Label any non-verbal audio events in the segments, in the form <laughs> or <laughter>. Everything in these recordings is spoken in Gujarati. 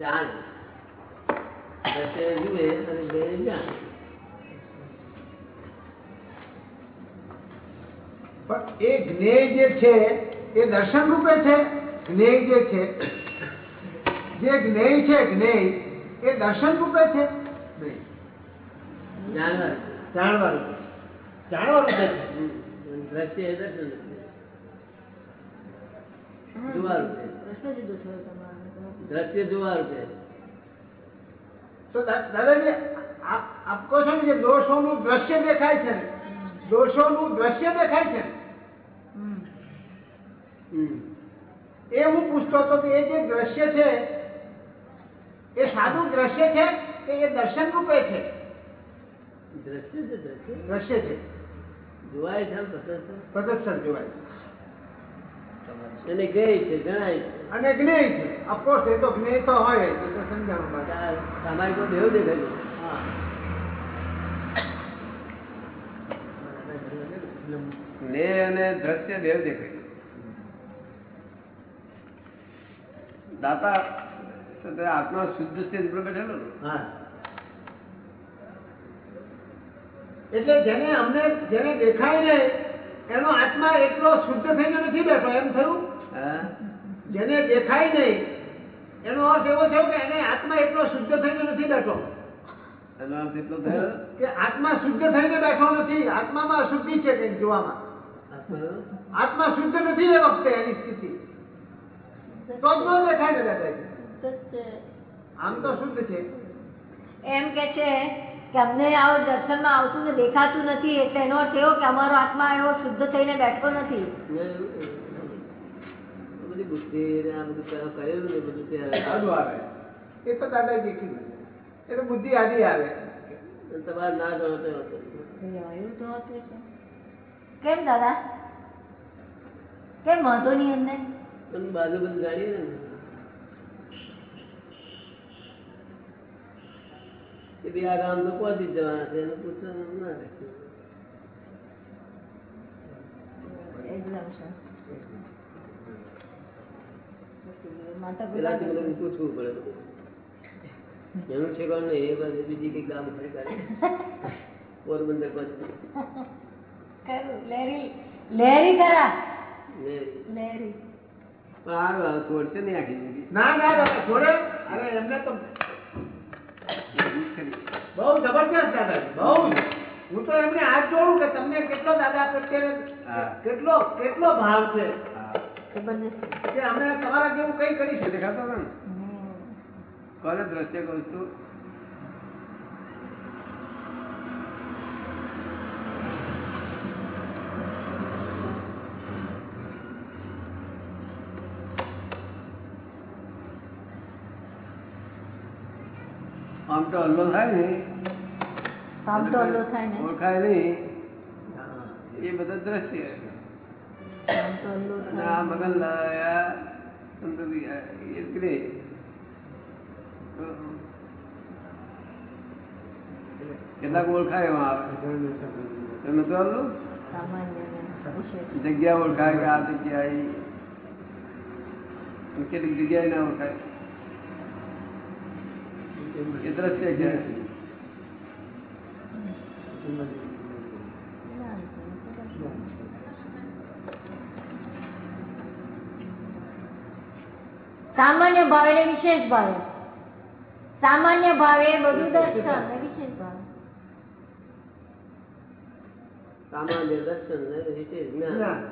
જાણે દ્રશ્ય જુએ અને બે જાણે. પણ એ જ્ઞેય જે છે એ દર્શન રૂપે છે? જ્ઞેય જે છે જે જ્ઞેય છે જ્ઞેય એ દર્શન રૂપે છે? જાણવા જાણવા રૂપે. જાણવા રૂપે છે? દ્રશ્ય એ દર્શન રૂપે. જોવા રૂપે. પ્રશ્ન જુદો થયો તમારો. દ્રશ્ય જોવાનું છે. તો દાદાજી આપ કહો છો ને કે દોષોનું દ્રશ્ય દેખાય છે ને દોષોનું દ્રશ્ય દેખાય છે ને? હમ. હમ. એ હું પૂછતો હતો કે એ જે દ્રશ્ય છે એ સાદું દ્રશ્ય છે કે એ દર્શન રૂપે છે? દ્રશ્ય છે દ્રશ્ય. દ્રશ્ય છે. જોવાય છે આમ પ્રદર્શન જોવાય અને જ્ઞેય છે જણાય અને જ્ઞેય છે. અફકોર્સ એ તો જ્ઞેય તો હોય એ તો સમજાવવા માટે તમારી કોઈ દેવ દેખાય. હા. જ્ઞેય અને દ્રશ્ય દેવ દેખાય દાતા આત્મા શુદ્ધ સ્થિતિ પર બેઠેલો હા. એટલે જેને અમને જેને દેખાય નહીં એનો આત્મા એટલો શુદ્ધ થઈને નથી બેઠો એમ થયું? જેને દેખાય નહીં એનો અર્થ એવો થયો કે એને આત્મા એટલો શુદ્ધ થઈને નથી બેઠો. એનો અર્થ એટલો થયો? કે આત્મા શુદ્ધ થઈને બેઠો નથી આત્મામાં અશુદ્ધિ છે કંઈક જોવામાં. આત્મા શુદ્ધ નથી એ વખતે એની સ્થિતિ. તો જ ન દેખાય ને દાદાજી શુદ્ધ જ છે આમ તો શુદ્ધ છે. એમ કે છે કે અમને આવું દર્શનમાં આવતું ને દેખાતું નથી એટલે એનો અર્થ એવો કે અમારો આત્મા એવો શુદ્ધ થઈને બેઠો નથી. બધી બુદ્ધિ આ બધું કરેલું ને બધું આવે. એ તો દાદાજી દેખ્યું એ તો બુદ્ધિ આદિ આવે. તમારે ના ગણો તો કેમ દાદા? કેમ વાંધો નહીં એમને? બાજુ બધું જાણીએ ને. કે ભાઈ આ ગામ તો પહોંચી જવાના છે એનું પૂછવાનું ના બધું પૂછવું પડે એનું ઠેકાણું નહીં એ બાજુ બીજી કઈ ગામ ખરી કાઢે. પોરબંદર પહોંચી લેરી લેરી કરા ને લેરી. પણ આ છોડશે નહીં આખી ના ના છોડે. અરે એમને તો. બહુ જબરજસ્ત દાદાજી બહુ. હું તો એમને હાથ જોડું કે તમને કેટલો દાદા પ્રત્યે કેટલો કેટલો ભાવ છે? કે અમે તમારા જેવું કઈ કરી એ શકીએ દેખાતો ને? કોને દ્રશ્ય કહું છું? તો હલ્લો થાય ને આમ તો અલ્લો થાય ને ઓળખાય નહીં. એ બધા દ્રશ્ય આ મગન લાયા કેટલાક ઓળખાય એવા તમે તો જગ્યા ઓળખાય કે આ જગ્યા આવી કેટલીક જગ્યાએ ના ઓળખાય. એ દ્રશ્ય કે સામાન્ય ભાવે ને વિશેષ ભાવે. સામાન્ય ભાવે બધું દર્શન ને વિશેષ ભાવે. સામાન્ય દર્શન ને વિશેષ જ્ઞાન.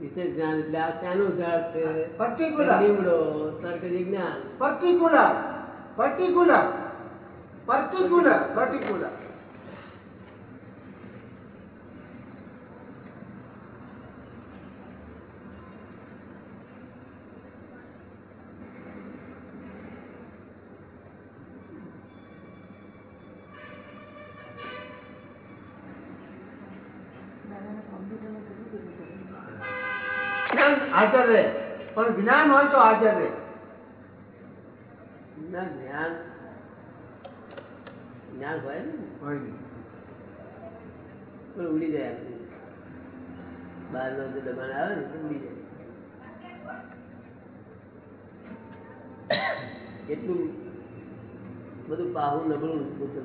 વિશેષ જ્ઞાન એટલે આ શાનું ઝાડ છે. પર્ટિક્યુલર. લીમડો તર્ક વિજ્ઞાન પર્ટિક્યુલર. પર્ટિક્યુલર પર્ટિક્યુલર પર્ટિક્યુલર હાજર રહે પણ જ્ઞાન હોય તો હાજર રહે ના જ્ઞાન જ્ઞાન ને. નહીં ઉડી જાય બહાર નો જે દબાણ આવે ને ઉડી જાય. એટલું બધું પાહું નબળું પોતે.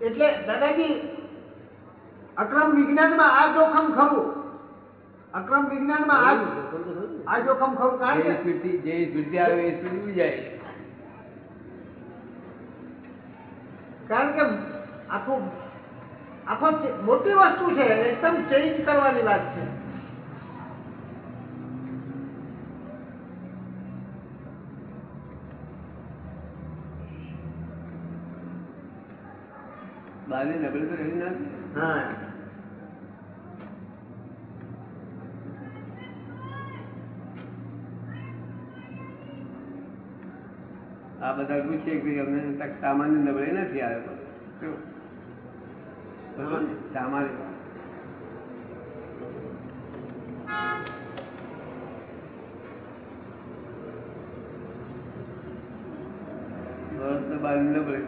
એટલે દાદાજી અક્રમ વિજ્ઞાનમાં આ જોખમ ખરું. અક્રમ વિજ્ઞાનમાં આ જોખમ ખરું કારણ કે સ્ફૂર્તિ જે સ્ફૂર્તિ આવે એ સ્ફૂર્તિ ઉડી જાય. કારણ કે આખું આખો મોટી વસ્તુ છે એકદમ ચેન્જ કરવાની વાત છે. બહારની નબળી તો રહી નથી? હા. આ બધા પૂછીએ અમને સામાન્ય નબળાઈ નથી આવે? સામાન્ય બહારની નબળી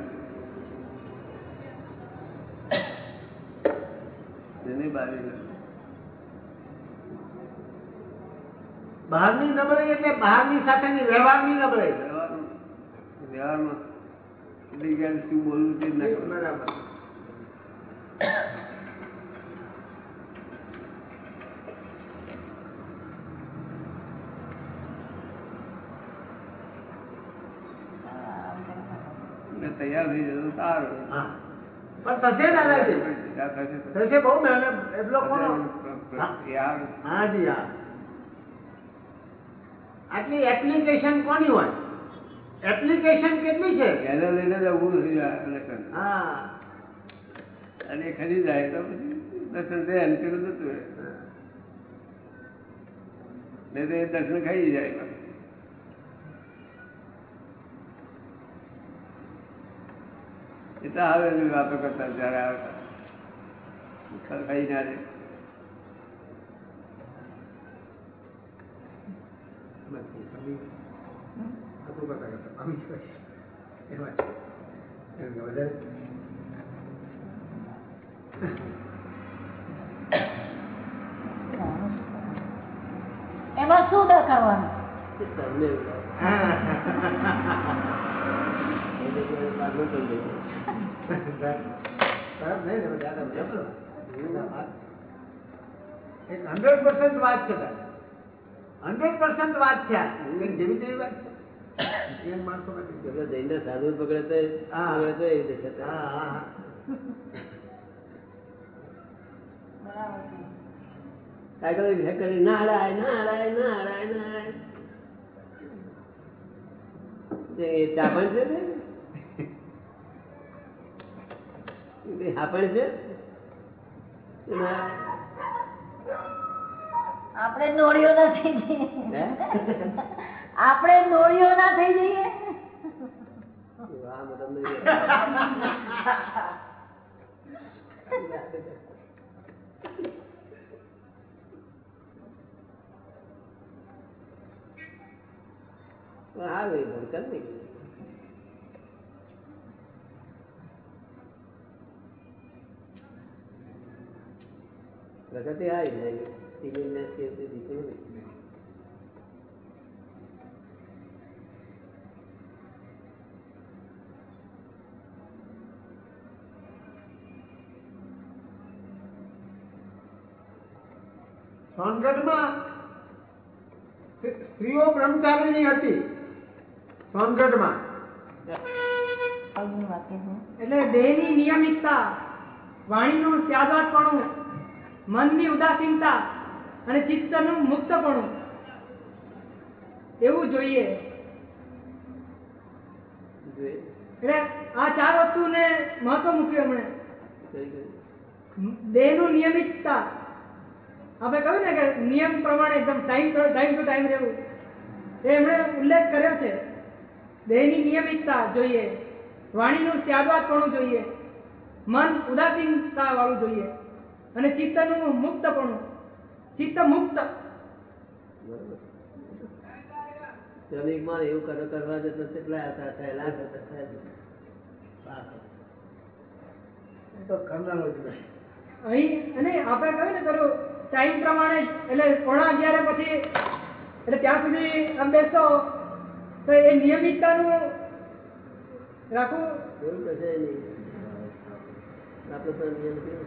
એની નબળી બહારની નબળાઈ એટલે બહારની સાથેની વ્યવહારની નબળાઈ. વ્યવહારમાં એટલે ક્યારે શું બોલવું તે ના એટલે તૈયાર થઈ જતો સારું. હા. પણ થશે દાદાજી થશે બહુ મહેનત એ લોકોનો હા. યાર. હા જી હા. આટલી એપ્લિકેશન કોની હોય? એપ્લિકેશન કેટલી છે? એને લઈને જવું નથી દર્શન હા. અને ખરી જાય તો પછી દર્શન થાય અને પેલું જતું રહે. નહીં તો એ દર્શન ખાઈ જાય. એ તો આવે વાતો કરતા જયારે આવતા ખાઈ ના જાય Thank અમી હતું <laughs> એમાં શું દેખાવાનું? હંડ્રેડ પર્સન્ટ વાત છે હંડ્રેડ પર્સન્ટ વાત છે જેવી તેવી વાત છે. એમ માણસો નથી સાધુ પકડે તો હા. પકડે તો એવી દેખાતા. આગળ કરી નારાય નારાય નારાય નારાય એ ચાપણ છે ને? હાપણ છે? આપણે નોળિયો ના થઈ જઈએ હે? આપણે નોળીઓ ના થઈ જઈએ. આવે નહીં પ્રગતિ આવી જાય સિવિલને છે તે દીકરું નહીં સોનગઢમાં સ્ત્રી- સ્ત્રીઓ બ્રહ્મચારીણી હતી. સોનગઢમાં. એટલે દેહની નિયમિતતા વાણીનું સ્યાદવાદપણું મનની ઉદાસીનતા અને ચિત્તનું મુક્તપણું. એવું જોઈએ. એટલે આ ચાર વસ્તુને મહત્વ મૂક્યું કઈ દેહનું નિયમિતતા. આપણે કહ્યું ને કે નિયમ પ્રમાણે એકદમ ટાઈમ ટાઈમ ટુ ટાઈમ રહેવું. એમણે ઉલ્લેખ કર્યો છે. દેહની નિયમિતતા જોઈએ. વાણીનું સ્યાદવાદપણું જોઈએ. મન ઉદાસીનતાવાળું જોઈએ. અને ચિત્તનું મુક્તપણું. ચિત્ત મુક્ત એવું કરો કરવા જતો કેટલા હતા થયેલા હતા થયેલા. તો કરનારો જ નહીં અહીં અને આપણે કહ્યું ને પેલું ટાઈમ પ્રમાણે એટલે પોણા અગિયારે પછી એટલે ત્યાં સુધી આમ બેસો તો એ નિયમિતતાનું રાખવું? એવું કશે નહીં. આપણે તો નિયમ ગયું.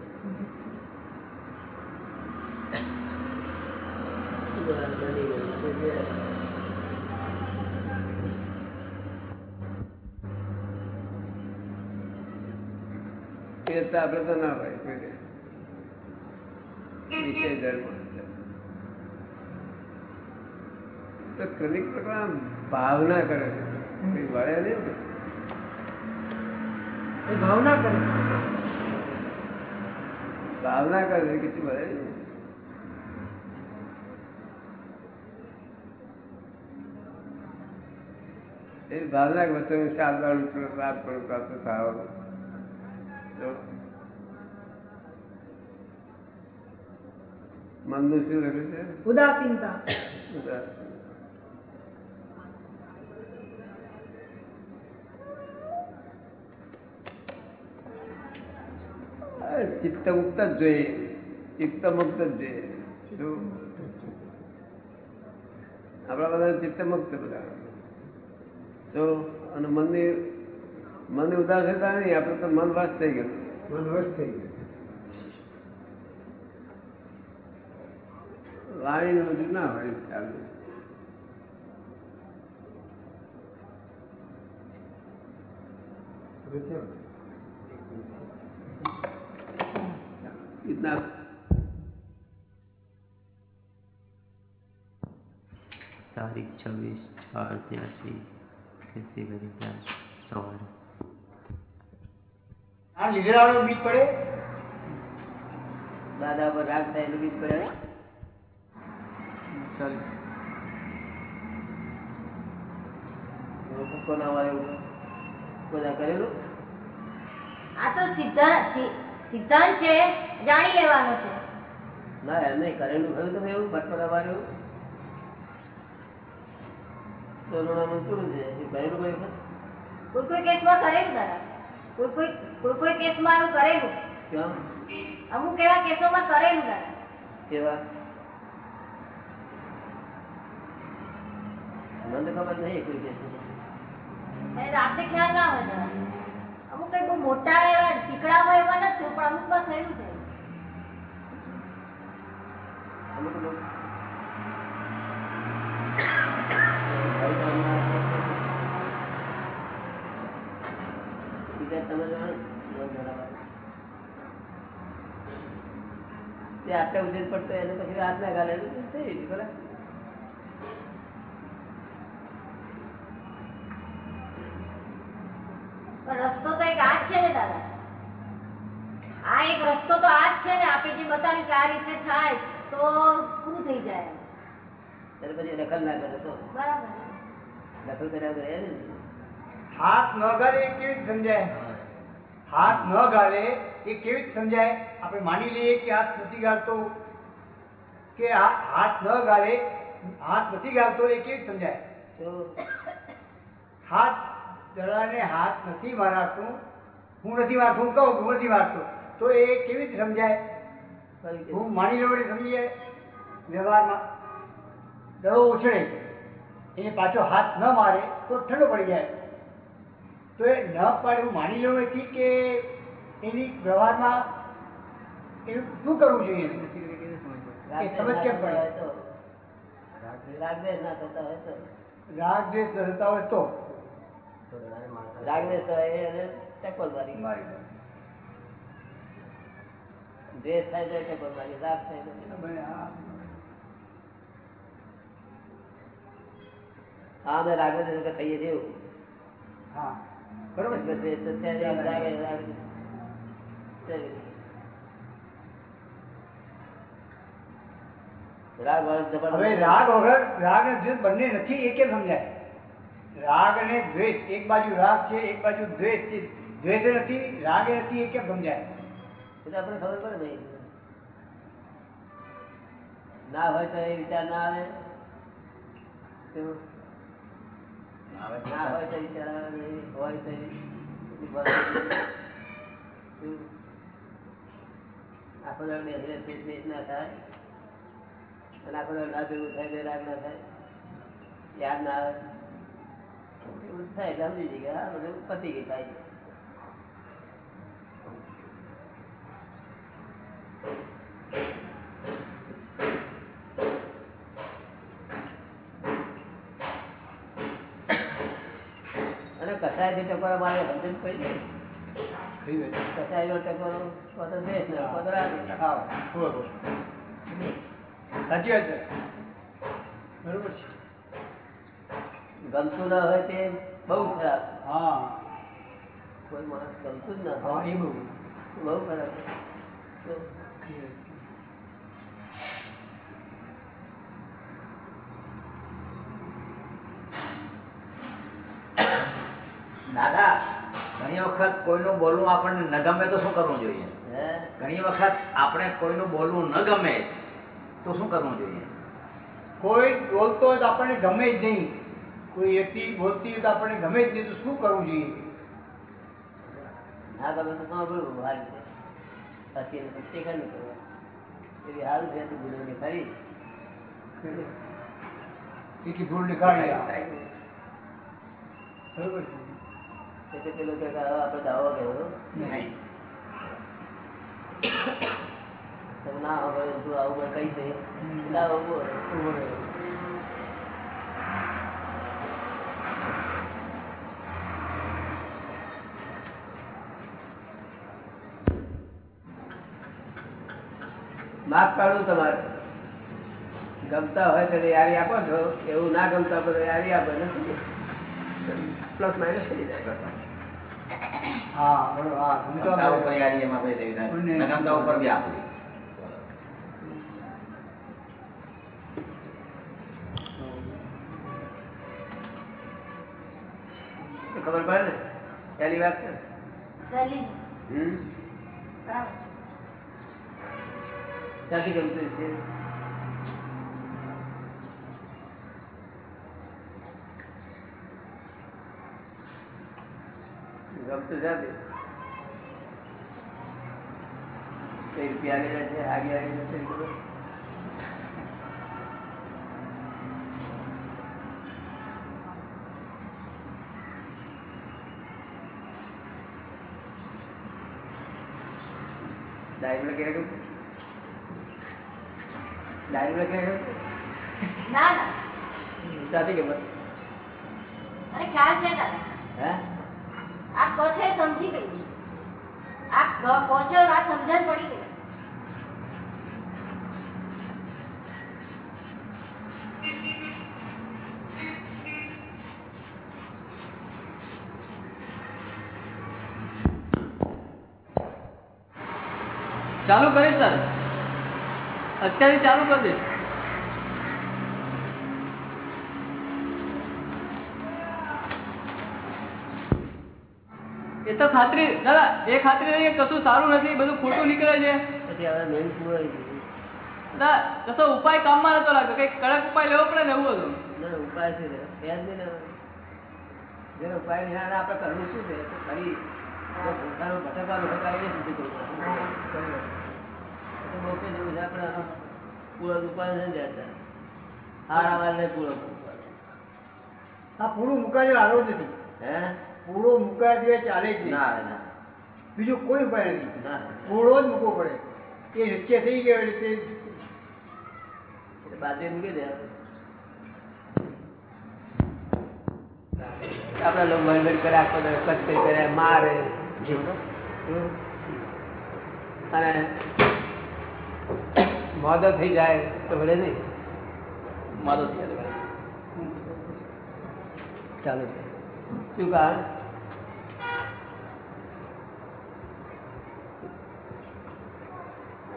તો ના હોય વિષય ધર્મ. તો ક્રમિક પ્રકરણ ભાવના કરે છે. વળે નહીં ને. ભાવના કરે ભાવના કરે છે କିଛି વળે નહીં. એ ભાવના કે વચ્ચે સાત દાડું ઉતરો, સાત પણ પ્રાપ્ત થવાનું મનનું શું લખ્યું છે? ઉદાસીનતા. ઉદાસ. આ ચિત્ત મુક્ત જ જોઈએ. ચિત્ત મુક્ત જ જોઈએ? આપણા બધા ચિત્ત મુક્ત બધા. તો અને મનની મનની ઉદાસીનતા નહીં આપણે તો મન વાસ થઈ ગયું. મન વશ થઈ ગયું. વાણીનું બધું ના હોય ચાલુ. હવે કેમ? इतना તારીખ છવ્વીસ ચાર ત્યાંસી ખેતી કરી ત્યાં સવારે આ લીધેલાનો બીજ પડે દાદા પર રાગ થાય એટલે બીજ પડે એવું કોના હોય એવું બધા કરેલું આ તો સિદ્ધાંત સિ- સિદ્ધાંત છે જાણી લેવાનો છે. ના એમ નહીં કરેલું ખરું તમે એવું ભટપડા માર્યું કરુણાનું શું છે? એ કરેલું કોઈ કોઈ કોઈ કેસમાં કરેલું દાદા. કોઈ કોઈ કોઈ કોઈ કેસમાં એવું કરેલું. કેમ? અમુક એવા કેસોમાં કરેલું દાદા. કેવા? મને ખબર નહીં કોઈ કેસ રાતે ખ્યાલ ના હોય અમુક કઈ બહુ મોટા એવા ટીકડામાં એવા નથી પણ અમુકમાં થયેલું છે. તે રસ્તો તો એક આ છે ને દાદા. આ એક રસ્તો તો આ જ છે ને આપે જે બતાવ્યું કે આ રીતે થાય તો પૂરું થઈ જાય. ત્યારે પછી દખલ ના કરે તો બરાબર. દખલ કર્યા હાથ ન ગાળે એ કેવી સમજાય? હાથ ન ગાળે એ કેવી સમજાય? આપણે માની લઈએ કે હાથ નથી ગાળતો. કે આ હાથ ન ગાળે હાથ નથી ગાળતો એ કેવી સમજાય? તો હાથ દડાને હાથ નથી મારાતું. હું નથી મારતો હું કહું હું નથી મારતો. તો એ કેવી રીતે સમજાય? હું માની લેવડે સમજીએ વ્યવહારમાં દડો ઉછળે એને પાછો હાથ ન મારે તો ઠંડો પડી જાય. તો એ ન પાડે હું માની લેવું નથી કે એની વ્યવહારમાં એનું શું કરવું જોઈએ? એ સમજ કેમ પડે? તો. રાગદ્વેષ ના થતા હોય તો. રાગ દ્વેષ ન થતા હોય તો. રાગદેશ હોય એને ટકોર મારી મારી. દ્વેષ થાય હા અમે રાગદ્વેષ વગર થઈએ છીએ. હા બરોબર છે. દ્વેષ તો છે જ, રાગ વગર રાગ અને દ્વેષ બંને નથી એ કેમ સમજાય? રાગ અને દ્વેષ એક બાજુ રાગ છે એક બાજુ દ્વેષ છે. દ્વેષ નથી રાગ નથી એ કેમ સમજાય? આપણે ખબર પડે ભાઈ. ના હોય તો એ વિચાર ના આવે. ના હોય તો તો? આખો દાડો ના થાય. અને આપણે ના ભેગું થાય તો રાગ ના થાય. યાદ ના આવે. એવું થાય, સમજી જઈએ. બધું પતી ગઈ થાય. અને કસાયથી ટકોરા મારે સમજણ પડી જાય કસાયનો ટકોરો કોતો દેશ ને હા. સાચી વાત છે. બરોબર છે. ગમતું ના હોય તે બહુ ખરાબ. હા. કોઈ માણસ ગમતું જ ના હોય. એ બહુ. બહુ ખરાબ તો દાદા ઘણી વખત કોઈનું બોલવું આપણને ન ગમે તો શું કરવું જોઈએ? ઘણી વખત આપણે કોઈનું બોલવું ન ગમે તો શું કરવું જોઈએ? કોઈ બોલતો હોય તો આપણને ગમે જ નહીં. કોઈ વ્યક્તિ બોલતી હોય તો આપણને ગમે જ નહીં તો શું કરવું જોઈએ? ના ગમે તો સાંભળવું હાલ છે. પછી એને ટેકા નહીં કરવા એવી હાલ છે તો ભૂલો ને ખરી એટલી ભૂલ નીકાળી બરોબર છે? એટલે પેલો કે આપણે દાવો કર્યો તમે ના હવે તું આવું કઈ દે દાવો બોલ બરોબર માફ પાડું તમારે. ગમતા હોય તો યારી આપો છો. એવું ના ગમતા હોય યારી આપો. ને પ્લસ માઇનસ થઈ જાય. હા બરોબર હા ગમતો ગમતા ઉપર આપણે- યારી એમાં ભાઈ દેવી બંને. થાય ન ગમતા ઉપર બી આપવી તો ખબર પડે ને પહેલી વાત છે સહેલી હમ બરાબર ક્યાંથી ગમતું જાતે કઈ રૂપિયા લેલા છે? આગે લખી રાખ્યું ડાયરી લખી રાખ્યું ના ના. ચાથી ખબર અરે ખ્યાલ છે દાદા છો સમજી ગઈ ક- કહો વાત સમજણ પડી ગઈ. ચાલુ કરીશ સર. અત્યારે ચાલુ કરી દઈશ એ તો ખાતરી દાદા એ ખાતરી નહીં કશું સારું નથી બધું ખોટું નીકળે છે. દાદા કશો ઉપાય કામમાં નતો લાગતો કઈ કડક ઉપાય લેવો પડે ને એવું હતું. ના ઉપાય છે? ઉપાય આપણે કરવું શું છે? તો ફરી જો ભટકવાનું હોય સુધી કરવું બહુ કે જેવું છે આપણે પૂરો ઉપાય નથી જતા હારા વાળને પૂરો આ પૂરું મુકાય હારો જ નથી. હે? પૂરો મુકાય સિવાય ચાલે જ નહીં ના આવે ના. બીજું કોઈ ઉપાય નથી. ના. પૂરો જ મૂકવો પડે. એ નિશ્ચય થઈ ગયો એટલે તે બાજુ મૂકી દે. આપણા લોકો વહીવટ કરે આખો કચ્છ કરે મારે. અને મોદો થઈ જાય તો ભલે નહીં. મોદો થઈ જાય ચાલો શું કારણ?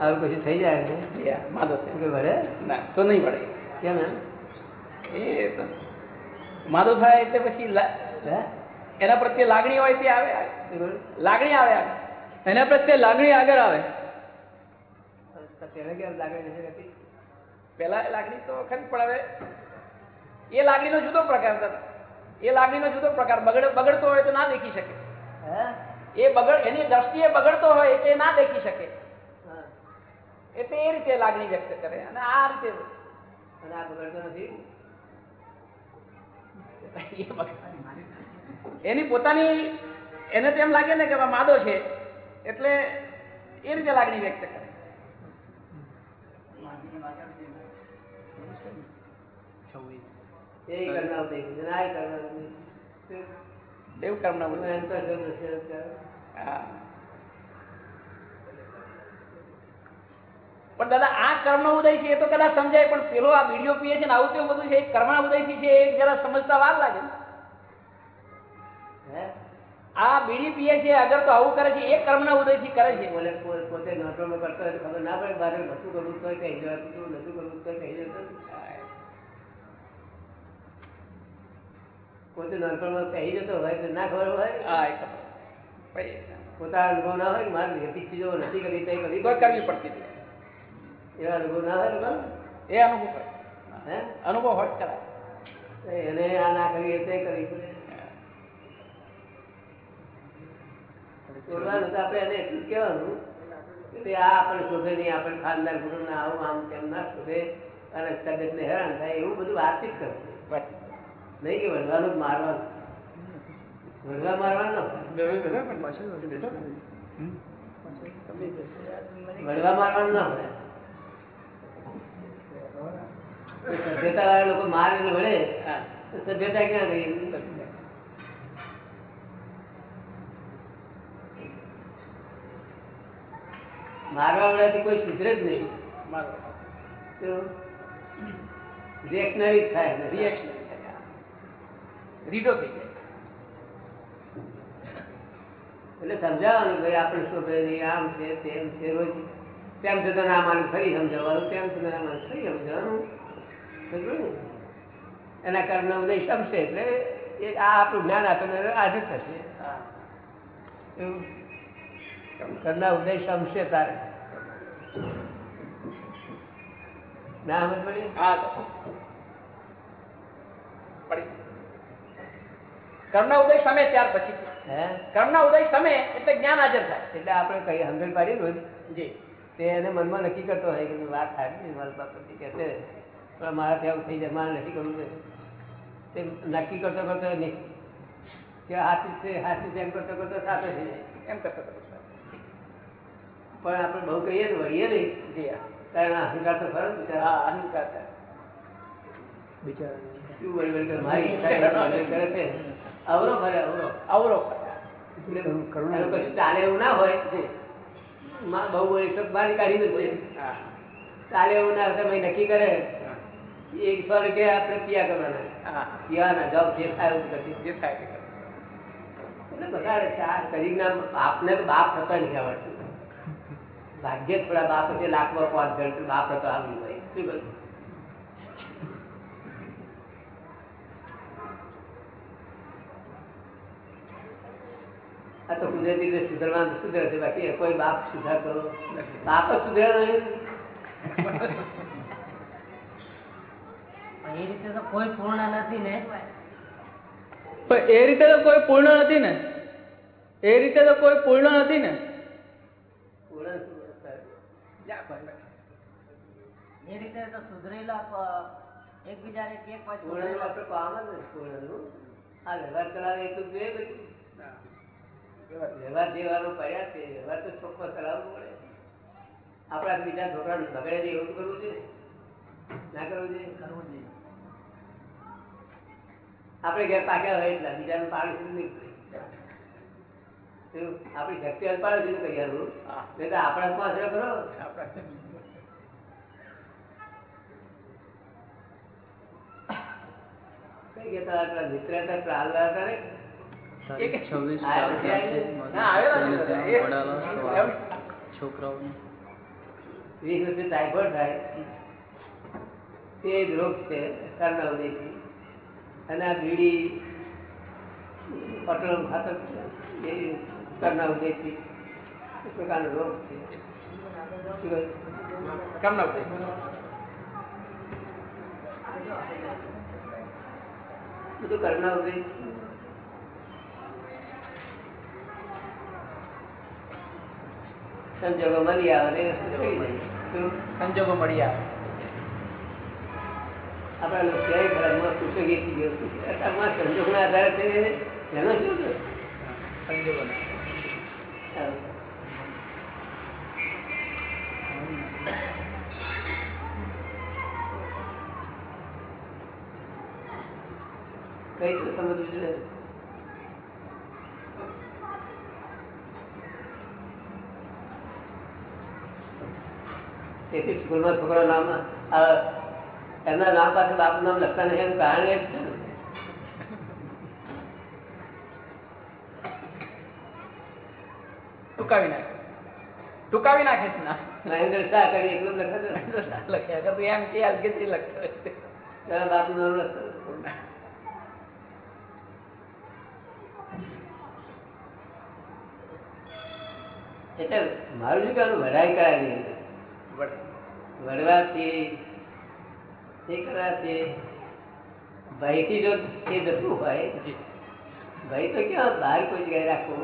આવું કશું થઈ જાય ને? માદો કે ના તો નહીં પડે કેમ એ તો માદો થાય એટલે પછી એના પ્રત્યે લાગણી હોય તે આવે લાગણી આવે. એના પ્રત્યે લાગણી આગળ આવે. પેલા લાગણી તો ખરી પણ હવે એ લાગણીનો જુદો પ્રકાર એ લાગણીનો જુદો પ્રકાર. બગડ બગડતો હોય તો ના દેખી શકે. હે? એ બગડ એની દ્રષ્ટિએ બગડતો હોય એટલે ના દેખી શકે. એ રીતે લાગણી વ્યક્ત કરે અને આ રીતે અને આ બગડતો નથી. એની પોતાની એને તો એમ લાગે ને કે માદો છે એટલે એ રીતે લાગણી વ્યક્ત કરે. દેવ છે અત્યારે. હા. પણ દાદા આ કર્મ ઉદય છે એ તો કદાચ સમજાય પણ પેલો આ વીડિયો પીએ છે ને આવું તેવું બધું છે એ કર્મ ઉદયથી છે એ જરા સમજતા વાર લાગે હે? આ બીડી પીએ છે અગર તો આવું કરે છે એ કર્મના ઉદયથી કરે છે. બોલે પોતે નાટકમાં કરતો હોય ખબર ના પડે બારે નતું કરવું તો કહી જવાતું નતું કરવું તો કહી જતું પોતે નાનપણમાં કહી જતો હોય તો ના ખબર હોય? હા પોતાના અનુભવ ના હોય મારે ભૌતિક ચીજો નથી કરી તો કરવી પડતી હતી એવા અનુભવ ના એ અનુભવ હોય અનુભવ એને આ ના કરી તે કરી. પડે તો આપણે એને એટલું કહેવાનું કે આ આપણે શોધે નહીં આપણે ખાનદાર ગુરુ ના આવું આમ તેમ ના શોધે અને તબિયતને હેરાન થાય એવું બધું વાતચીત વાતચીત. નહીં કે વડવાનું જ મારવાનું. વડવા મારવાનું. વળવા મારવાનું ના હોય. સભ્યતા વાળા લોકો મારે એને વળે સભ્યતા ક્યાં રહી? મારવા વાળાથી કોઈ સુધરે જ નહીં. રિએક્શનરી થાય રિએક્શનરી થાય રીડો થઈ જાય. એટલે સમજાવવાનું ભાઈ આપણે શું ભાઈ આમ છે તેમ છે રોજ. તેમ છતાં ના માનું ફરી સમજાવવાનું તેમ છતાં ના માનું ફરી સમજાવવાનું? એના કારણે ઉદય સમશે એટલે એ આ આપણું જ્ઞાન આપણને આજે થશે. કરના ઉદય સમશે તારે. ના સમજ પડી હા પડી. કર્મના ઉદય સમે ત્યાર પછી. હે? કર્મના ઉદય સમે એટલે જ્ઞાન હાજર થાય. એટલે આપણે કઈ હંગલ પાડી રોજ? જી. તે એને મનમાં નક્કી કરતો હોય કે વાત સારી મારા બાપ કે પણ મારાથી આવું થઈ જાય મારે નથી કરવું છે તે નક્કી કરતો કરતો નહીં કે હાથી છે હાથી છે એમ કરતો કરતો સાથે થઈ જાય એમ કરતા કરતા પણ આપણે બહુ કહીએ ને વળીએ નહીં જી હા કારણ અહંકાર તો ખરો જ બિચારા. હા અહંકાર થાય. શું વળી વળી કરે? મારી ઈચ્છા એ વળી કરે છે અવરો ભલે અવરો અવરો એટલે એનું કશું ચાલે એવું ના હોયમાં બહુ વળી તો બહાર કાઢી દે હા ચાલે એવું ના હોય તો ભાઈ નક્કી કરે એક સો રૂપિયા આપણે પિયા કરવાના પીવાના જવાબ જે થાય એવું કરતી જે થાય એટલે બગાડે છે આ શરીરના બાપને તો બાપ થતા નથી આવડતું. ભાગ્યે જ થોડા બાપ હશે લાખમાં પાંચ જણ બાપ થતો આવ્યું હોય શું કરું આ તો કુદરતી રીતે સુધરવાનું સુધરે છે બાકી કોઈ બાપ સુધારતો બાપ જ સુધરે નહીં એ રીતે તો કોઈ પૂર્ણ નથી ને? પણ એ રીતે તો કોઈ પૂર્ણ નથી ને? એ રીતે તો કોઈ પૂર્ણ નથી ને. એ રીતે તો સુધરેલા એકબીજાને કે પછી પૂર્ણનું આપણે કામ જ નથી પૂર્ણનું. આ વ્યવહાર ચલાવે એટલું જોઈએ બધું. વ્યવહાર જેવાનો પડ્યા છે વ્યવહાર તો ચોખ્ખો ચલાવવો પડે. આપણા બીજા છોકરાને બગડે એવું કરવું છે ના કરવું છે કરવું જોઈએ. આપણે ઘેર પાક્યા હોય એટલા બીજાનું સુધી નહીં આપણી શક્તિ અલ્પાડ સુધી કરી આલું નહીં તો આપણા પાસે ખરો. કઈ ગયા મિત્ર હતા પ્રાહલાદ હતા ને? ના. છોકરાઓને. વીસ વર્ષે ટાઈફોઈડ થાય. તે જ રોગ છે કર્ણવદેશી અને આ બીડી પટલ ખાતર એ કરનાર ઉદયથી એક પ્રકારનો રોગ છે કહ્યું? કર્મના ઉદય સંજોગો મળી આવે? સંજોગો મળી આવે આપણા લોકો ક્યાંય ખરા માં કુશોગી થઈ ગયો અત્યારમાં સંજોગના આધારે છે છે? કઈ તો સમજવું જોઈએ તેથી સ્કૂલમાં છોકરા નામ એમના નામ પાસે બાપુ નામ લખતા નથી એનું કારણ એ છે. ટૂંકાવી નાખે. ટૂંકાવી નાખે છે ના. મહેન્દ્ર શાહ કરી એકલું લખે કરતું એમ કે કે લખતો તારા બાપુ નામ લખતો એટલે મારું શું કહેવાનું? વડાઈ કરાવી. વડવાથી એ કરવાથી ભયથી જો એ જતું હોય ભય તો ક્યાં બહાર કોઈ જગ્યાએ રાખવો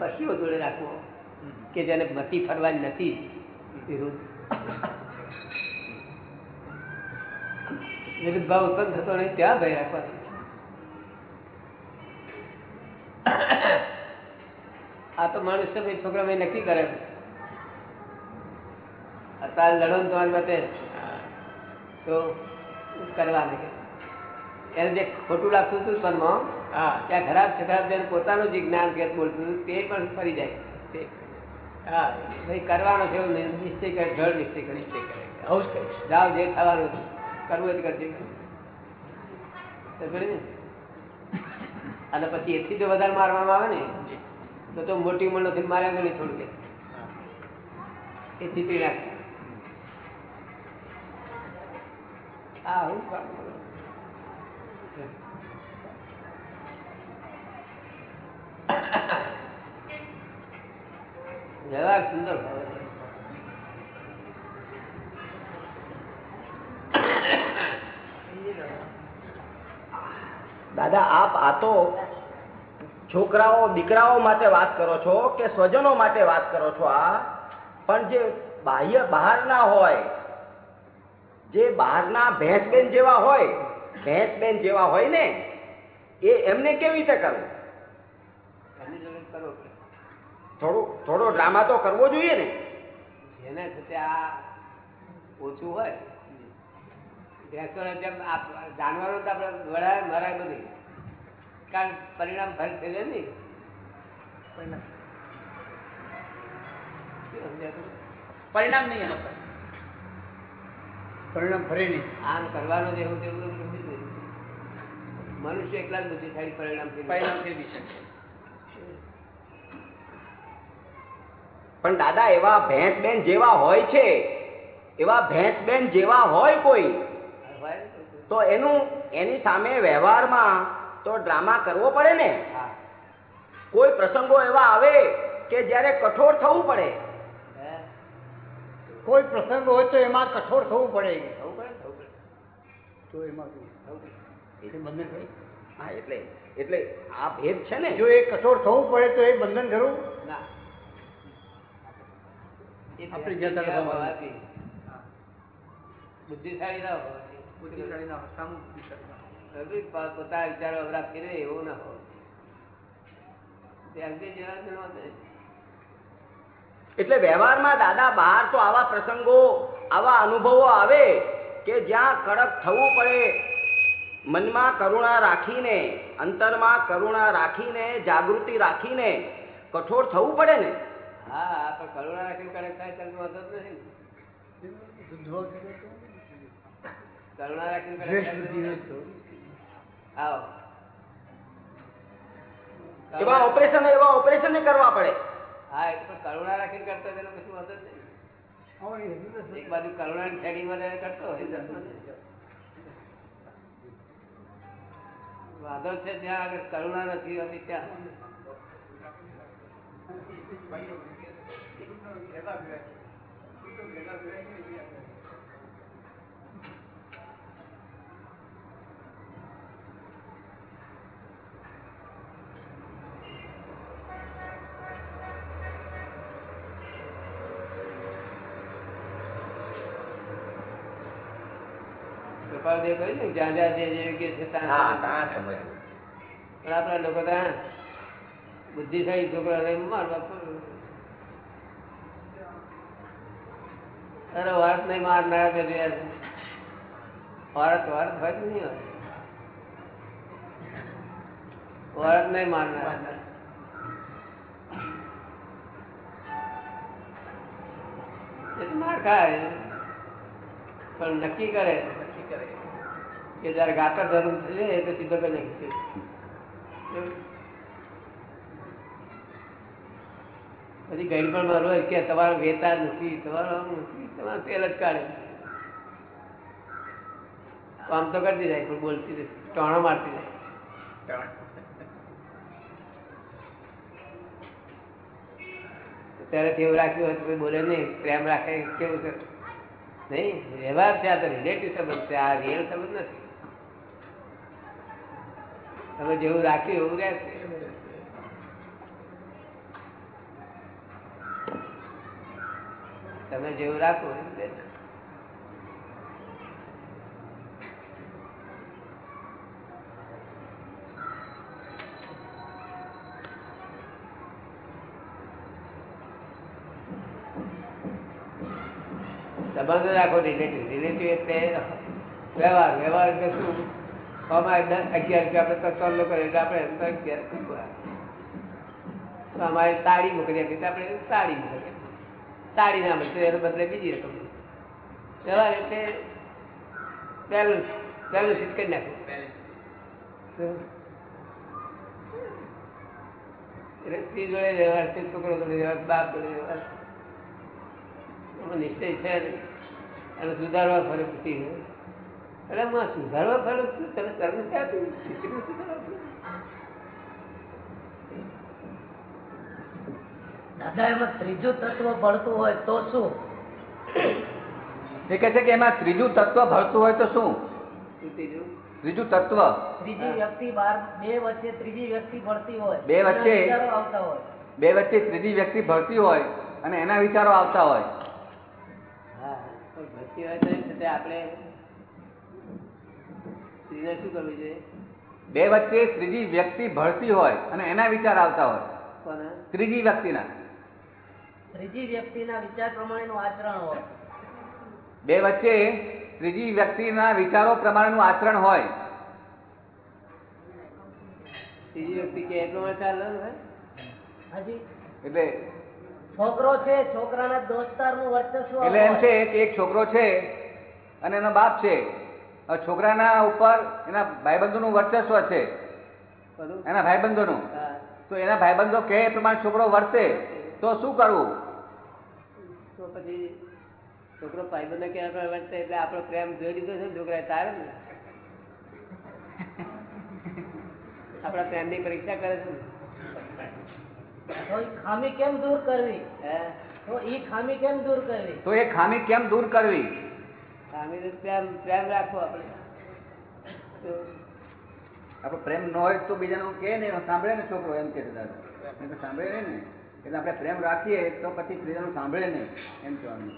પશુઓ જોડે રાખવો કે જેને મતી ફરવાની નથી વિરુદ્ધ. ભાવ ઉત્પન્ન થતો નહીં ત્યાં ભય રાખવાનો આ તો મનુષ્ય ભાઈ છોકરા મેં નક્કી કરે. અત્યારે લડો ને તમારી માટે તો કરવા કે. એને જે ખોટું લાગતું હતું મનમાં હા. ત્યાં ખરાબ ખરાબ જેને પોતાનું જે જ્ઞાન કે બોલતું હતું તે પણ ફરી જાય. તે હા. ભાઈ કરવાનો છે એવું નહીં. નિશ્ચય કરે જળ નિશ્ચય કરે નિશ્ચય કરે. આવું જ જાઓ જે થવાનું કરવું જ કરજે. ને? અને પછી એથી જો વધારે મારવામાં આવે ને તો તો મોટી ઉંમર નથી માર્યા નહીં થોડું કે. એથી નાખે હું કામ કરું? વ્યવહાર સુંદર ભાવે દાદા આપ આ તો છોકરાઓ દીકરાઓ માટે વાત કરો છો કે સ્વજનો માટે વાત કરો છો આ પણ જે બાહ્ય બહારના હોય જે બહારના ભેંસબેન જેવા હોય ભેંસબેન જેવા હોય ને એ એમને કેવી રીતે કરવું? થોડો કરો થોડું થોડો ડ્રામા તો કરવો જોઈએ ને. જેને છે તે આ ઓછું હોય ભેંસોને જેમ આ જાનવરો તો આપણે વળાય મરાય બધી. કારણ પરિણામ ફરી થઈ જાય ને પરિણામ નહીં આપે. પરિણામ ફરે નહીં. આમ કરવાનું જેવું તેવું નથી જ નહીં. મનુષ્ય એકલા જ બુદ્ધિશાળી પરિણામ પરિણામ ફેરવી શકે. પણ દાદા એવા ભેંસબેન જેવા હોય છે. એવા ભેંસબેન જેવા હોય કોઈ. તો- એનું એની સામે વ્યવહારમાં તો ડ્રામા કરવો પડે ને? હા. કોઈ પ્રસંગો એવા આવે કે જ્યારે કઠોર થવું પડે? કોઈ પ્રસંગ હોય તો એમાં કઠોર થવું પડે. થવું પડે થવું પડે. તો એમાં? થવું પડે. બંધન ખરું. હા એટલે એટલે આ ભેદ છે ને. જો એ કઠોર થવું પડે તો એ બંધન ખરું? ના. એ આપણી હોવાથી બુદ્ધિશાળી ના હોવાથી બુદ્ધિશાળી ના હોય. સામું બુદ્ધિશાળી ના હોય. પોતાના વિચારો અવરા ફેરવે એવું ના હોય. ભેંસની જેવા જ ન હોય. એટલે વ્યવહારમાં દાદા બહાર તો આવા પ્રસંગો આવા અનુભવો આવે કે જ્યાં કડક થવું પડે. મનમાં કરુણા રાખીને અંતરમાં કરુણા રાખીને જાગૃતિ રાખીને કઠોર થવું પડે ને? હા પણ કરુણા રાખીને કડક થાય ત્યારે વાંધો જ નથી કરુણા રાખીને કડક. આવો. એવા ઓપરેશન એવા ઓપરેશન કરવા પડે. હા એટલે પણ કરુણા રાખીને કરતો તેનો કશું વાંધો નહીં એક બાજુ કરુણા ઠેકી વધારે કરતો હોય વાંધો છે ત્યાં આગળ કરુણા નથી હોતી ત્યાં ભેગા ભેગા કૃપાળદેવ કહ્યું ને જ્યાં જ્યાં જે જે યોગ્ય છે ત્યાં હા સમજવું. ત્યાં સમજવું. પણ આપણા લોકો ત્યાં બુદ્ધિશાળી છોકરાને મારવા પડે. અરે વાત નહીં મારનાર કે યાર ભારત ભારત હોય કે નહીં હોય? ભારત નહીં મારનાર. એ તો માર ખાય. પણ નક્કી કરે. નક્કી કરે. કે જયારે ગાતર ધર્મ થશે એટલે સિદ્ધ કરી નાખીશું પછી ગઈ પણ મારો કે તમારો વેતા નથી, તમારો નથી, તમારે તેલ જ કાઢે. આમ તો કરતી જાય, પણ બોલતી નથી ટોણો મારતી જાય ત્યારે એવું રાખ્યું તો બોલે નહીં, પ્રેમ રાખે, કેવું નહીં, વ્યવહાર છે, આ તો રિલેટિવ સંબંધ છે, આ રિયલ સંબંધ નથી. તમે જેવું રાખ્યું એવું રહેશે. તમે જેવું રાખો એવું રહેશે સંબંધ રાખો રિલેટિવ રિલેટિવ એટલે વ્યવહાર. વ્યવહાર એટલે શું? અમારે અગિયાર રૂપિયા આપણે ત્રણ લોકો એટલે આપણે અગિયાર. તો અમારે તાળી મોકલી આપી આપણે તાળી મોકલી. તાળી ના મળશે એને બદલે બીજી રકમ વ્યવહાર એટલે બેલેન્સ બેલેન્સ શીટ કરી નાખો. એટલે સ્ત્રી જોડે વ્યવહાર છે, છોકરો જોડે વ્યવહાર, બાપ જોડે વ્યવહાર. નિશ્ચય છે અને સુધારવા ફરક નથી એટલે માં સુધારવા ફરક શું તને કર્મ ક્યાંથી સ્થિતિમાં સુધારવા દાદા એમાં ત્રીજું તત્વ ભળતું હોય તો શું? એ કહે છે કે એમાં ત્રીજું તત્વ ભરતું હોય તો શું? શું ત્રીજું? ત્રીજું તત્વ. ત્રીજી વ્યક્તિ બાર બે વચ્ચે ત્રીજી વ્યક્તિ ભળતી હોય. બે વચ્ચે? આવતા હોય. બે વચ્ચે ત્રીજી વ્યક્તિ ભરતી હોય અને એના વિચારો આવતા હોય. હા ભક્તિ હોય તો આપણે સ્ત્રીને શું કરવું જોઈએ? બે વચ્ચે ત્રીજી વ્યક્તિ ભળતી હોય અને એના વિચાર આવતા હોય. ત્રીજી વ્યક્તિના. ત્રીજી વ્યક્તિના વિચાર પ્રમાણેનું આચરણ હોય. બે વચ્ચે ત્રીજી વ્યક્તિના વિચારો પ્રમાણેનું આચરણ હોય. ત્રીજી વ્યક્તિ કે એ પ્રમાણે એટલે છોકરો છે છોકરાના દોસ્તારનું વર્ચસ્વ એટલે એમ. છે કે એક છોકરો છે અને એનો બાપ છે. છોકરાના ઉપર એના ભાઈબંધોનું વર્ચસ્વ છે. બધું? એના ભાઈબંધોનું. તો એના ભાઈબંધો કે એ પ્રમાણે છોકરો વર્તે. તો શું કરવું? તો પછી છોકરો ભાઈબંધો કે વર્તે એટલે આપણો પ્રેમ જોઈ લીધો છે ને છોકરાએ તારે ને? આપણા પ્રેમની પરીક્ષા કરે છે તો એ ખામી કેમ દૂર કરવી? હે? તો એ ખામી કેમ દૂર કરવી? તો એ ખામી કેમ દૂર કરવી? તો પ્રેમ પ્રેમ રાખવો આપણે. તો આપણો પ્રેમ ન હોય તો બીજાનું કે ને સાંભળે ને છોકરો એમ કે દાદા. નહીં તો સાંભળે નહીં ને. એટલે આપણે પ્રેમ રાખીએ તો પછી બીજાનું સાંભળે નહીં એમ કહેવાનું.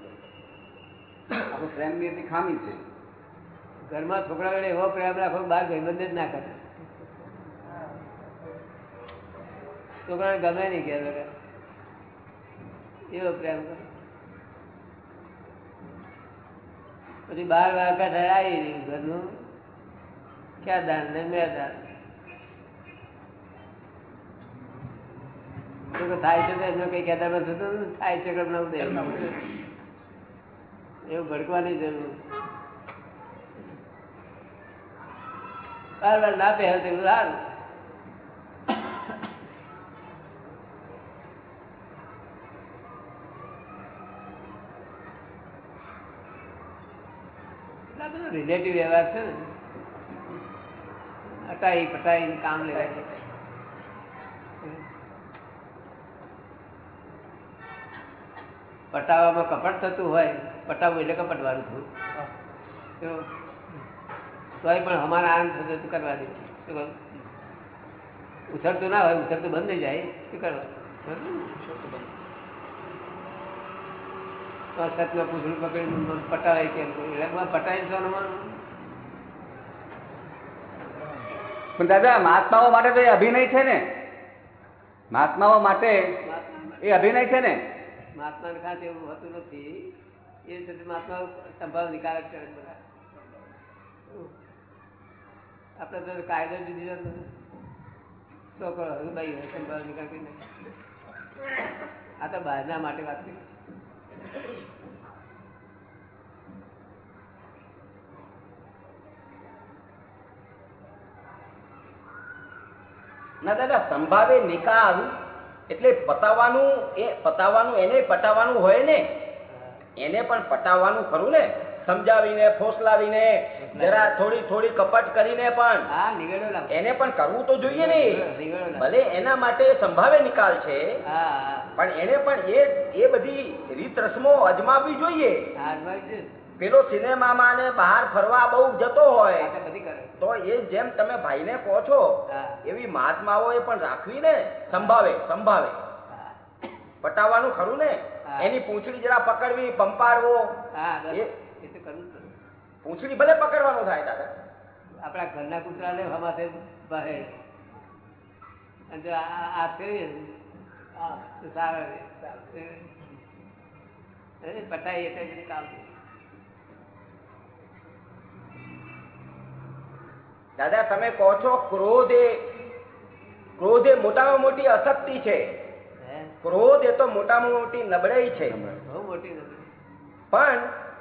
આપણો પ્રેમની એટલી ખામી છે. ઘરમાં છોકરા વડે એવો પ્રેમ રાખો બહાર ભાઈબંધ જ ના કરે. છોકરાને ગમે નહીં કે એવો પ્રેમ કરે. પછી બાર વાગા આવી રહ્યું ઘરનું. ક્યાં દાન ને મેં દાન? થાય છે તો એમને કઈ કહેતા નથી થાય છે કે નવું એવું ભડકવાની જરૂર. બાર વાર ના પહેલ તેવું સારું. રિલેટિવ વ્યવહાર છે ને, હટાઈ પટાઈ કામ લેવાય છે. પટાવામાં કપટ થતું હોય પટાવવું એટલે કપટવાળું થયું. તોય પણ અમારા આનંદ થતો તો કરવા દે. શું ઉછળતું ના હોય, ઉછળતું બંધ થઈ જાય, શું કરવા? તો સતમાં પૂછડું પકડીને પટાવાય કેમ પટાઈ છો પણ દાદા મહાત્માઓ માટે તો એ અભિનય છે ને. મહાત્માઓ માટે એ અભિનય છે ને. મહાત્મા ખાસ એવું હોતું નથી. એ છે તે મહાત્મા સંભાવ નિકાલ કરે છે બધા. આપણે તો કાયદો જ દીધો છોકરો હજુ ભાઈ સંભાવ નિકાલ કરી નાખે. આ તો બહારના માટે વાત કરી. ના દાદા, સંભાવે નિકાલ એટલે પતાવવાનું એ પતાવવાનું એને પટાવવાનું હોય ને? એને પણ પટાવવાનું ખરું ને? સમજાવીને ફોસલાવીને જરા થોડી થોડી કપટ કરીને પણ. એને પણ કરવું તો જોઈએ ને. ભલે એના માટે સંભાવે નિકાલ છે પણ એને પણ એ એ બધી રીત રસમો અજમાવી જોઈએ. પેલો સિનેમામાં ને બહાર ફરવા બહુ જતો હોય તો એ જેમ તમે ભાઈને કહો છો એવી એવી એ પણ રાખવી ને. સંભાવે સંભાવે. પટાવવાનું ખરું ને? એની પૂંછડી જરા પકડવી પંપાડવો. એ- એ તો કરવું જ પૂંછડી ભલે પકડવાનું થાય દાદા આપણા ઘરના કૂતરાને હમાથે બહે અને જો આ આ ને, આ તો સારા રહે. પટાઈ એટલે બધું કામ. દાદા તમે કહો છો ક્રોધ એ ક્રોધ એ મોટામાં મોટી અશક્તિ છે? ક્રોધ એ તો મોટામાં મોટી નબળાઈ છે. બહુ મોટી નથી પણ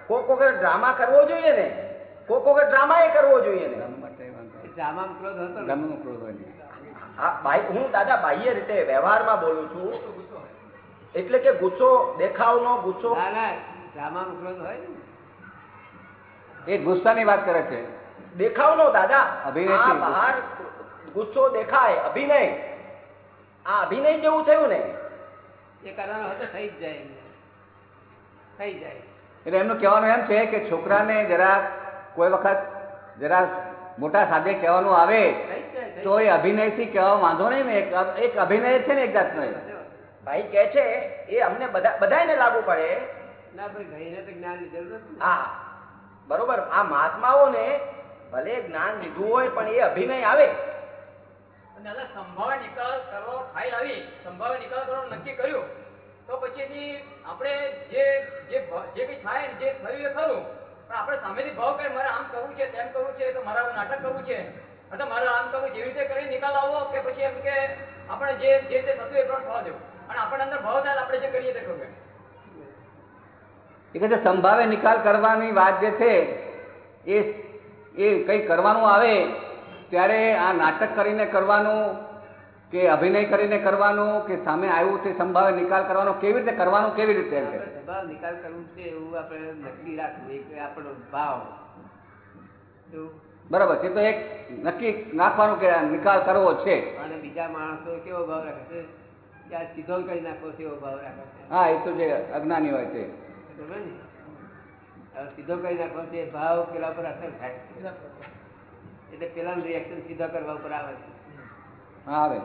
કોક વખત ડ્રામા કરવો જોઈએ ને કોક વખત ડ્રામા એ કરવો જોઈએ ને. ડ્રામા ક્રોધ હતો ડ્રામા ક્રોધ હોય નહીં. હા દાદા બાહ્ય રીતે વ્યવહારમાં બોલું છું. એટલે કે ગુસ્સો દેખાવનો ગુસ્સો. ના ના ડ્રામામાં ક્રોધ હોય ને. એ ગુસ્સાની વાત કરે છે. દેખાવનો દાદા. અભિનય બહાર ગુસ્સો દેખાય અભિનય. આ અભિનય જેવું થયું ને. એ કરવાનો હતો થઈ જ જાય થઈ જાય. એટલે એમનું કહેવાનું એમ છે કે છોકરાને જરા કોઈ વખત જરા મોટા સાધે કહેવાનું આવે તો એ અભિનયથી કહેવા વાંધો નહીં ને એક એક અભિનય છે ને એક જાતનો ભાઈ કહે છે એ અમને બધા બધાને લાગુ પડે. ના ભાઈ ભાઈને તો જ્ઞાનની જરૂર હા બરોબર આ મહાત્માઓને ભલે જ્ઞાન લીધું હોય પણ એ અભિનય આવે. સંભાવે નિકાલ કરવો ફાઇલ આવી. સંભાવે નિકાલ કરવાનું નક્કી કર્યું. તો પછી આપણે જે જે જે કંઈ થાય જે થયું એ ખરું. પણ આપણે સામેથી ભાવ કરે મારે આમ કરવું છે, તેમ કરવું છે, તો મારા નાટક કરવું છે. અથવા મારે આમ કરવું જેવી રીતે કરી નિકાલ આવવો કે પછી એમ કે આપણે જે જે તે થતું એ પ્રમાણે થવા દેવું. અને આપણને અંદર ભાવ થાય આપણે જે કરીએ તે કરવું. એ સંભાવે નિકાલ કરવાની વાત જે છે, એ એ કંઈ કરવાનું આવે, ત્યારે આ નાટક કરીને કરવાનું કે અભિનય કરીને કરવાનું કે સામે આવ્યું તે સંભાવે નિકાલ કરવાનો કેવી રીતે કરવાનું કેવી રીતે એમ કે? નિકાલ કરવું છે એવું આપણે નક્કી રાખવું એક આપણો ભાવ. બરાબર છે તો એક નક્કી નાખવાનું કે નિકાલ કરવો છે. અને બીજા માણસો કેવો ભાવ રાખે છે? કે આ સીધો કરી નાખો તેવો ભાવ રાખે છે. હા એ તો જે અજ્ઞાની હોય તે. સીધો કરી નાખો તે ભાવ પેલા પર અસર થાય. એટલે પેલાનું રિએક્શન સીધા કરવા ઉપર આવે છે. આવે.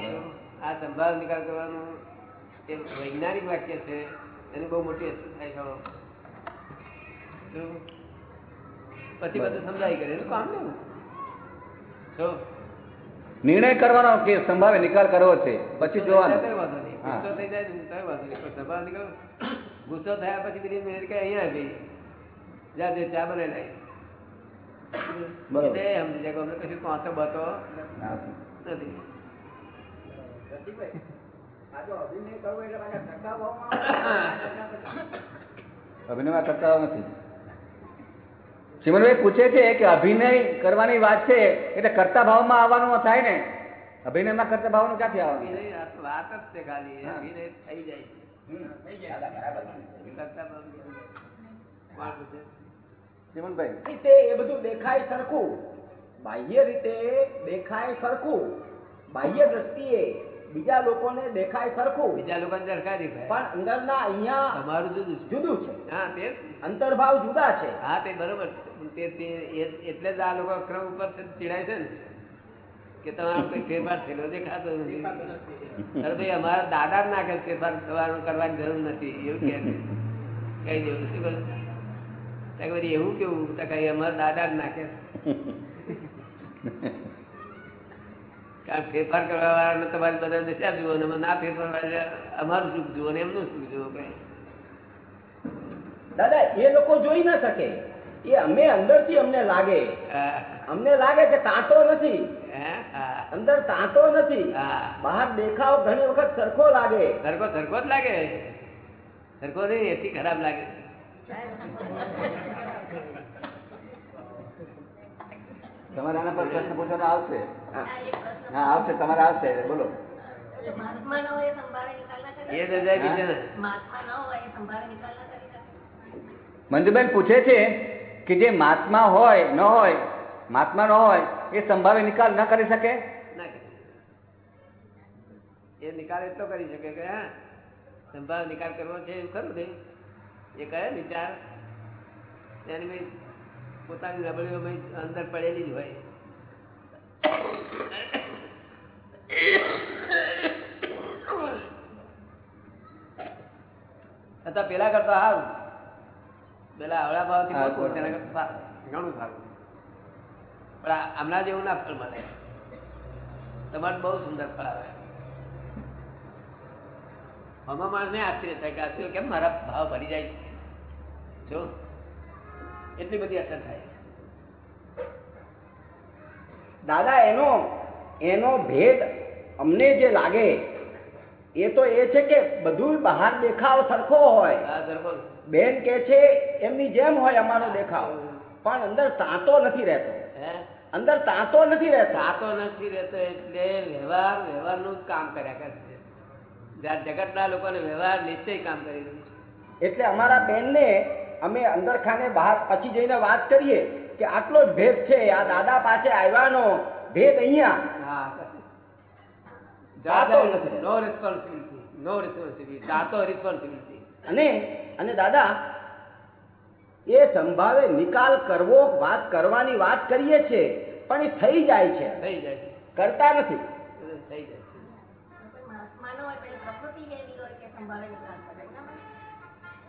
આ સંભાળ નિકાલ કરવાનું એ વૈજ્ઞાનિક વાક્ય છે એની બહુ મોટી અસર થાય પછી બધું સમજાય કરે એનું કામ લેવું. જો. નિર્ણય કરવાનો કે સંભાવે નિકાલ કરવો છે પછી જોવાનું. ગુસ્સો થઈ જાય કઈ વાંધો નહીં. પણ સંભાવ નીકળો ગુસ્સો થયા પછી બીજી મિનિટ કે અહીંયા ગઈ જા જે ચા બનાવી લાવી બરાબર. સમજી જાય અમને કશું કાંતો બતો નથી. આ જો અભિનય કરવો એટલે પાછા ટકા <laughs> અભિનયમાં કરતા નથી. ચિમનભાઈ પૂછે છે કે અભિનય કરવાની વાત છે એટલે કરતા ભાવમાં આવવાનું થાય ને? અભિનયમાં કરતા ભાવનું ક્યાંથી આવવાનું? વાત જ છે ખાલી. અભિનય થઈ જાય છે. એ બધું દેખાય સરખું. બાહ્ય રીતે દેખાય સરખું. બાહ્ય દ્રષ્ટિએ બીજા લોકોને દેખાય સરખું. બીજા લોકોને જરખા દેખાય પણ અંદરના અહીંયા તમારું જુદું જુદું છે. હા તે. અંતર્ભાવ જુદા છે. હા તે બરોબર છે. તે તે એટલે જ આ લોકો અક્રમ ઉપર ચીડાય છે ને. કે તમારો કોઈ ફેરફાર થયેલો દેખાતો નથી. અરે ભાઈ અમારા દાદા નાખે ફેરફાર થવાનું કરવાની જરૂર નથી. એવું કે છે. કઈ દેવું શું કરું ત્યાં એવું કેવું? તો કઈ અમારા દાદા નાખે. કારણ ફેરફાર કરવા વાળાને તમારે બધા દશા જુઓ ને ના ફેરફાર વાળા અમારું સુખ જુઓ ને એમનું સુખ જુઓ કઈ. દાદા એ લોકો જોઈ ના શકે. એ અમે અંદરથી અમને લાગે. અમને લાગે કે તાંતો નથી. હે? અંદર તાંતો નથી. બહાર દેખાવ ઘણી વખત સરખો લાગે. સરખો સરખો જ લાગે. સરખો નહીં એથી ખરાબ લાગે. તમારે આના પર પ્રશ્ન પૂછવાનો આવશે? હા. આવશે તમારે આવશે બોલો. મહાત્મા ન હોય એ સંભાળે નિકાલ ના કરી એ શકે? રજાય બીજે ને. મહાત્મા ન હોય એ સંભાળે નિકાલ ના કરી શકે. મંજુબેન પૂછે છે કે જે મહાત્મા હોય ન હોય મહાત્મા ન હોય એ સંભાવે નિકાલ ન કરી શકે. એ નિકાલ એટલો કરી શકે કે હા સંભાવ નિકાલ કરવો છે એવું ખરું ને. એ કયો વિચાર? એની પોતાની રબડીઓ અંદર પડેલી જ હોય. અથવા પેલા કરતા સારું પેલા આવડા ભાવથી તેના કરતા ઘણું સારું. પણ હમણાં જેવું ના ફળ મળે. તમારે બહુ સુંદર ફળ આવે. આમાં માણસને આશ્ચર્ય થાય કે આશ્ચર્ય કેમ મારા ભાવ ભરી જાય છે? જો. એટલી બધી અસર થાય દાદા એનો એનો ભેદ અમને જે લાગે એ તો એ છે કે બધું બહાર દેખાવ સરખો હોય. બેન કે છે એમની જેમ હોય અમારો દેખાવ. પણ અંદર તાંતો નથી રહેતો. હે? અંદર તાંતો નથી રહેતો. તાંતો નથી રહેતો એટલે વ્યવહાર વ્યવહારનું જ કામ કર્યા કરે છે. જગતના લોકોને વ્યવહાર નિશ્ચય કામ કરી રહ્યું છે. એટલે અમારા બેનને અમે અંદર ખાને બહાર પછી જઈને વાત કરીએ કે આટલો જ ભેદ છે આ દાદા પાસે આવ્યાનો ભેદ અહીંયા. જાતો નથી. નો રિસ્પોન્સિબિલિટી નો રિસ્પોન્સિબિલિટી જાતો રિસ્પોન્સિબિલિટી અને અને દાદા એ સંભાવે નિકાલ કરવો વાત કરવાની વાત કરીએ છીએ પણ એ થઈ જાય છે. થઈ જાય છે. કરતા નથી. થઈ જાય છે.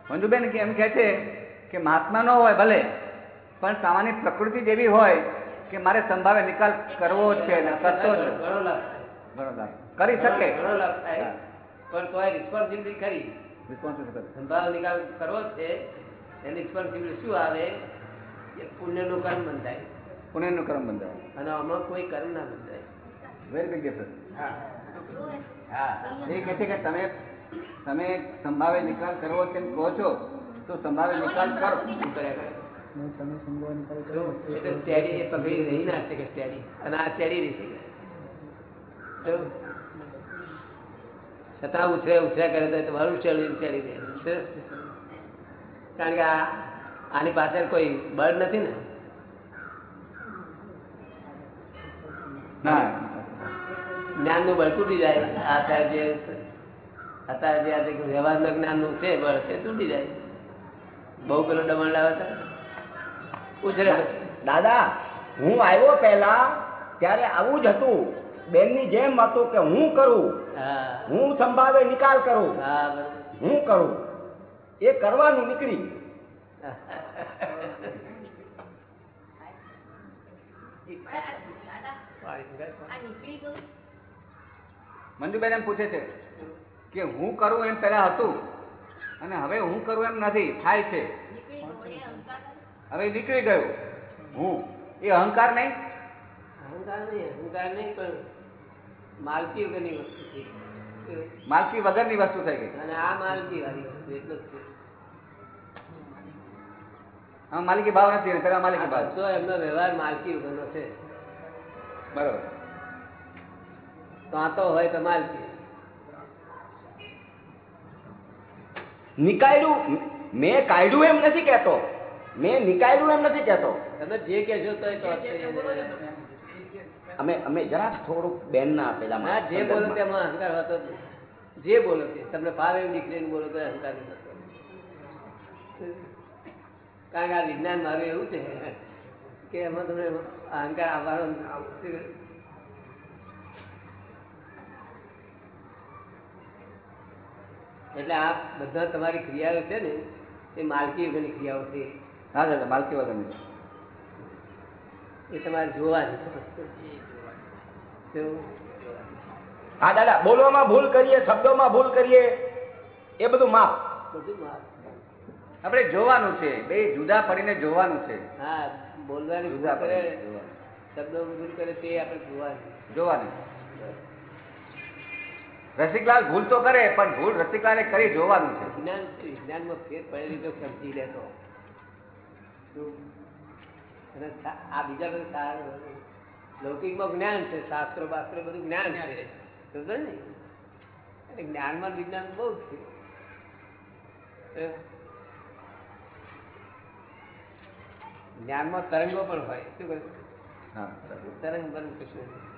કે? મંજુબેન એમ કહે છે કે મહાત્મા ન હોય ભલે પણ સામાન્ય પ્રકૃતિ જેવી હોય કે મારે સંભાવે નિકાલ કરવો જ છે ને કરતો જ કરી શકે. પણ તોય રિસ્પોન્સિબિલિટી ખરી? રિસ્પોન્સિબિલિટી કરે સંભાવ નિકાલ કરવો જ છે. એની રિસ્પોન્સિબિલિટી શું આવે? કે પુણ્યનું કર્મ બંધાય. પુણ્યનું કર્મ બંધાય. અને આમાં કોઈ કર્મ ના બંધાય. વેરી બિગ ડિફરન્સ હા. એ કહે છે કે તમે તમે સંભાવે નિકાલ કરવો તેમ કહો છો? તો તમારે નિકાલ કરો. શું કર્યા કરે એટલે સ્ટેડી એ પકડી રહી ના શકે સ્ટેડી અને આ સ્ટેડી રહી શકે છતાં ઉછરે ઉછર્યા કરે તો તમારું કારણ કે આ આની પાછળ કોઈ બળ નથી ને. જ્ઞાન જ્ઞાનનું બળ તૂટી જાય. અત્યારે જે અત્યારે જે આજે જ્ઞાન જ્ઞાનનું છે બળ છે તૂટી જાય. બહુ પેલો દમણ લાવ્યા હતા ઉછરે દાદા હું આવ્યો પહેલા ત્યારે આવું જ હતું. બેનની જેમ હતું કે હું કરું. હું. સંભાવે નિકાલ કરું. હા હું કરું. એ કરવાનું નીકળી. મંજુબેન એમ પૂછે છે કે હું કરું એમ પહેલા હતું? અને હવે હું કરું એમ નથી થાય છે. હવે નીકળી ગયું. હું? એ અહંકાર નહીં? અહંકાર નહીં અહંકાર નહીં પણ માલકી વગરની વસ્તુ છે. માલકી વગરની વસ્તુ થઈ ગઈ. અને આ માલકી વાળી વસ્તુ એટલું જ છે. માલિકી ભાવ નથી પેલા માલિકી ભાવ. તો એમનો વ્યવહાર માલકી વગરનો છે. બરોબર. કાંતો હોય તો માલકી. નિકાળ્યું મેં કાઢ્યું એમ નથી કહેતો. મેં નિકાળ્યું એમ નથી કહેતો. તમે જે કહેશો તો. અમે અમે જરાક થોડુંક બેન ના પેલામાં ના જે બોલો તેમાં અહંકાર હતો જે બોલો તે તમને ભાવ એમ નીકળીને બોલો તો અહંકાર. કારણ કે આ વિજ્ઞાન મારું એવું છે કે એમાં તમને અહંકાર આવવાનો એટલે આ બધા તમારી ક્રિયાઓ છે ને એ માલકી વગરની ક્રિયાઓ છે. હા દાદા માલકી વગરની. એ તમારે જોવાની હા દાદા બોલવામાં ભૂલ કરીએ શબ્દોમાં ભૂલ કરીએ એ બધું માફ બધું માપ. આપણે જોવાનું છે બે જુદા પડીને જોવાનું છે. હા બોલવાની જુદા કરે પડીને શબ્દો ભૂલ કરે તે આપણે જોવાનું. જોવાનું. રસિકલાલ ભૂલ તો કરે પણ ભૂલ રસિકલાલે કરી જોવાનું છે. વિજ્ઞાન વિજ્ઞાનમાં ફેર પડેલી તો સમજી લેતો. અને આ બીજા બધા સારા લૌકિકમાં જ્ઞાન છે શાસ્ત્રો બાસ્ત્રો બધું જ્ઞાન છે. સમજો ને એટલે જ્ઞાનમાં વિજ્ઞાન બહુ છે. જ્ઞાનમાં તરંગો પણ હોય. શું કહે હા તરંગ. બરંગ કશું નથી